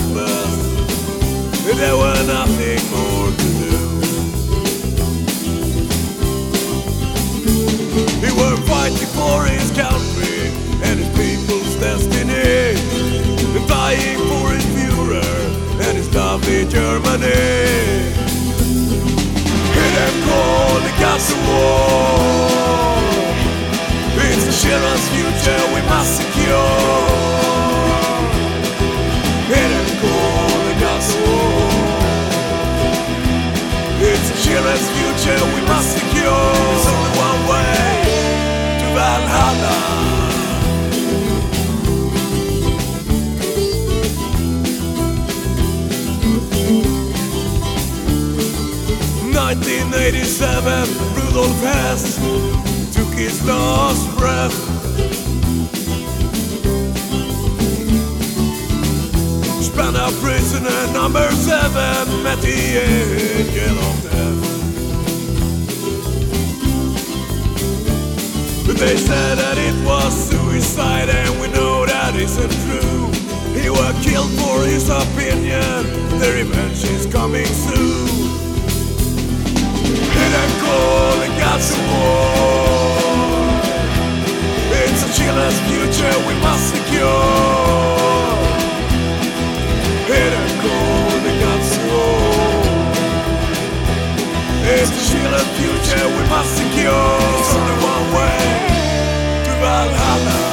he helpless. There were nothing more to do. He were fighting for his country and his people's destiny, and dying for his Führer and his lovely Germany. Them call the gods of war. It's the children's future we must secure. Secure. There's only one way to Valhalla. Nineteen eighty-seven, Rudolf Hess took his last breath. Spandau prisoner number seven met the angel of death. They said that it was suicide, and we know that isn't true. He was killed for his opinion. The revenge is coming soon. Hit and call the gods of war. It's a chiller's future we must secure. Hit and call the gods of war. It's a chiller's future we must secure. There's only one way to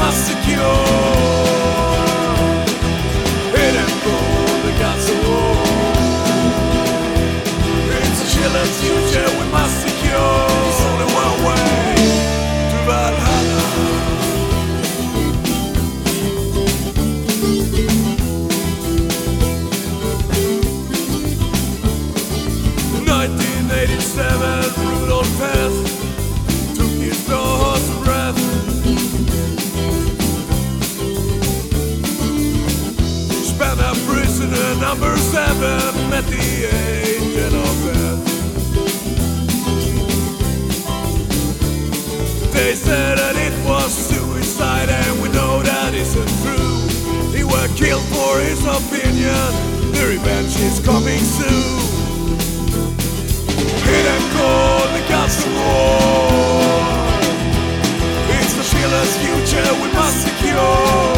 future we must secure. Spandau prisoner number seven met the angel of death. They said that it was suicide, and we know that isn't true. He was killed for his opinion. The revenge is coming soon. Hit and call the gods of war. It's the children's future we must secure.